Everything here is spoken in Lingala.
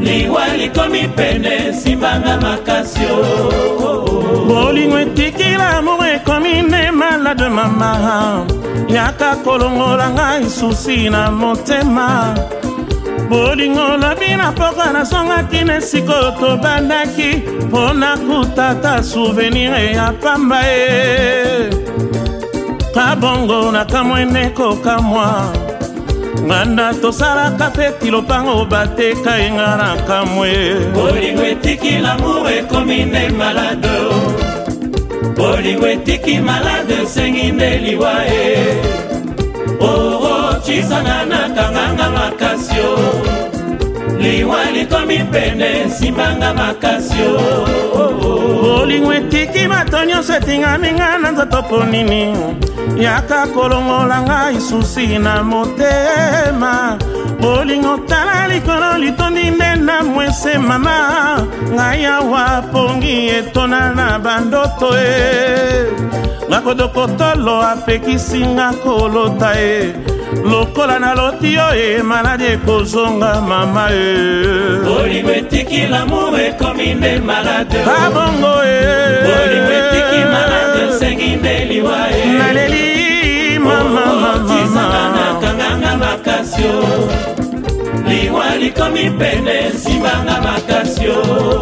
liwa likomi pene simbanga makasi oh, oh, oh. bolingo etikila moko ekomi nde malade mama yaka kolongola ngai susi na motema bolingo olobi na pokwa nazongaki na esikoyo tobandaki mpo nakutata souvenir e ya pamba e kabongo nakamwene kokamwa nganda tosalaka feti lopango bateka enga na kamwe bolingo etiki lamour ekomi nde malade bolingo etiki malade esengi nde liwa e orochisana oh, oh, na kanganga makasio liwa likomi pene esimbanga makasio eleki bato nyonso etingami nga na nzoto mpo nini yaka kolongola ngai susi na motema bolingo tala likolo litondi nde na mwese mama ngai awa pongi etona na bandoto e eh. makodo kotolo apekisinga kolota ye lokola naloti oye maladi ekozonga mama e bolingo etiki lamour ekomi nde malade abongo e bolingo etiki malade esengi nde liwa e naleli mamamamakanganga oh, makasi o liwa likomi pene esimbanga makasi o